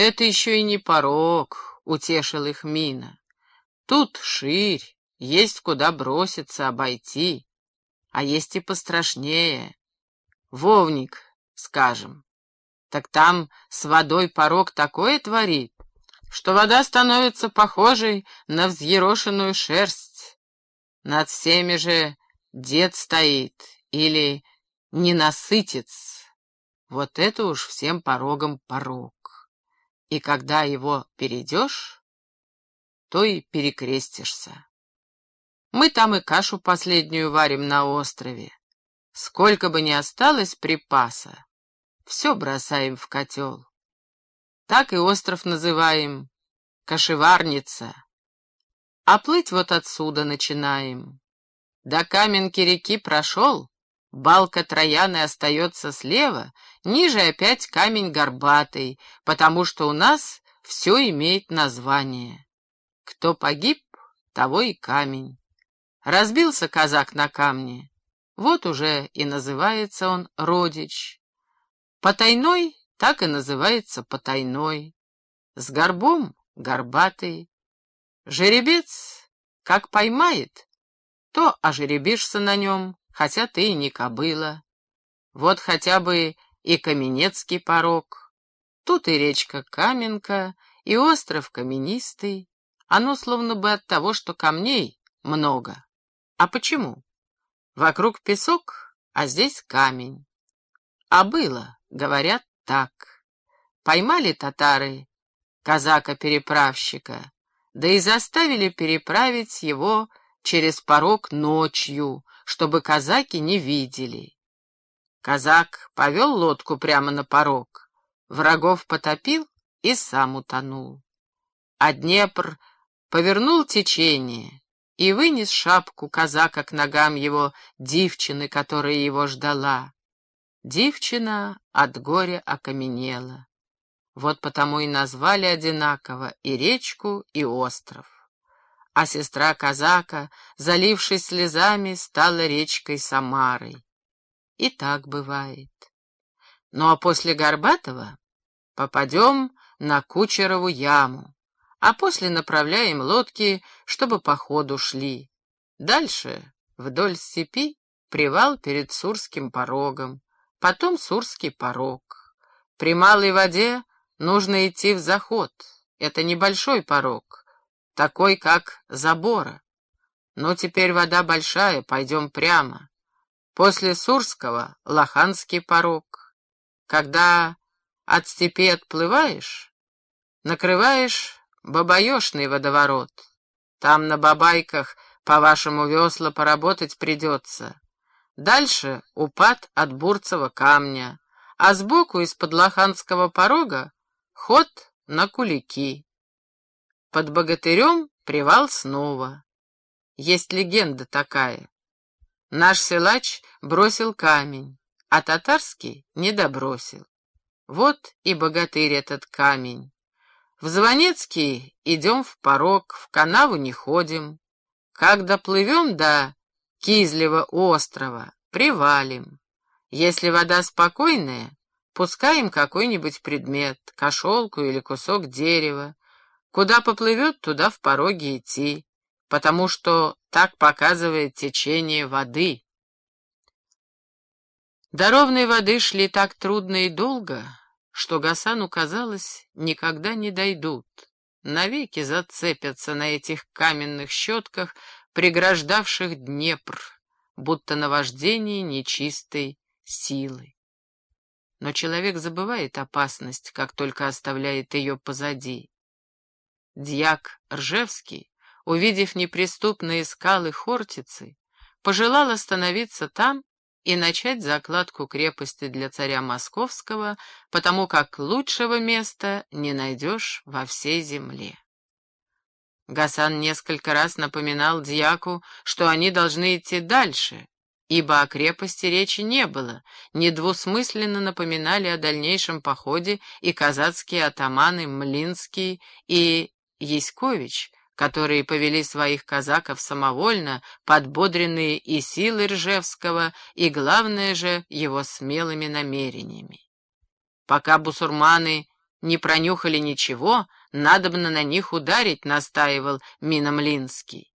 «Это еще и не порог», — утешил их Мина. «Тут ширь, есть куда броситься, обойти, а есть и пострашнее. Вовник, скажем. Так там с водой порог такое творит, что вода становится похожей на взъерошенную шерсть. Над всеми же дед стоит или ненасытец. Вот это уж всем порогом порог. И когда его перейдешь, то и перекрестишься. Мы там и кашу последнюю варим на острове. Сколько бы ни осталось припаса, все бросаем в котел. Так и остров называем Кашеварница. А плыть вот отсюда начинаем. До Каменки реки прошел, балка Трояны остается слева, ниже опять камень горбатый, потому что у нас все имеет название. Кто погиб, того и камень. Разбился казак на камне, вот уже и называется он родич. Потайной так и называется потайной. С горбом — горбатый. Жеребец, как поймает, то ожеребишься на нем, хотя ты и не кобыла. Вот хотя бы и Каменецкий порог. Тут и речка Каменка, и остров каменистый. Оно словно бы от того, что камней много. А почему? Вокруг песок, а здесь камень. А было, говорят, так. Поймали татары казака-переправщика, да и заставили переправить его через порог ночью, чтобы казаки не видели. Казак повел лодку прямо на порог, врагов потопил и сам утонул. А Днепр повернул течение, и вынес шапку казака к ногам его девчины, которая его ждала. Девчина от горя окаменела. Вот потому и назвали одинаково и речку, и остров. А сестра казака, залившись слезами, стала речкой Самарой. И так бывает. Ну а после Горбатова попадем на Кучерову яму а после направляем лодки, чтобы по ходу шли. Дальше вдоль степи привал перед Сурским порогом, потом Сурский порог. При малой воде нужно идти в заход. Это небольшой порог, такой, как забора. Но теперь вода большая, пойдем прямо. После Сурского — Лоханский порог. Когда от степи отплываешь, накрываешь Бабаешный водоворот. Там на бабайках, по-вашему, весла поработать придется. Дальше упад от Бурцева камня, а сбоку из-под лоханского порога ход на кулики. Под богатырем привал снова. Есть легенда такая. Наш силач бросил камень, а татарский не добросил. Вот и богатырь этот камень. В Звонецкий идем в порог, в канаву не ходим. Как доплывем до Кизлева острова, привалим. Если вода спокойная, пускаем какой-нибудь предмет, кошелку или кусок дерева. Куда поплывет, туда в пороге идти, потому что так показывает течение воды. До ровной воды шли так трудно и долго, что Гасану казалось, никогда не дойдут, навеки зацепятся на этих каменных щетках, преграждавших Днепр, будто наваждение нечистой силы. Но человек забывает опасность, как только оставляет ее позади. Дьяк Ржевский, увидев неприступные скалы Хортицы, пожелал остановиться там и начать закладку крепости для царя Московского, потому как лучшего места не найдешь во всей земле. Гасан несколько раз напоминал дьяку, что они должны идти дальше, ибо о крепости речи не было, недвусмысленно напоминали о дальнейшем походе и казацкие атаманы Млинский и Яськович, которые повели своих казаков самовольно, подбодренные и силой Ржевского, и, главное же, его смелыми намерениями. Пока бусурманы не пронюхали ничего, надобно на них ударить, настаивал Миномлинский.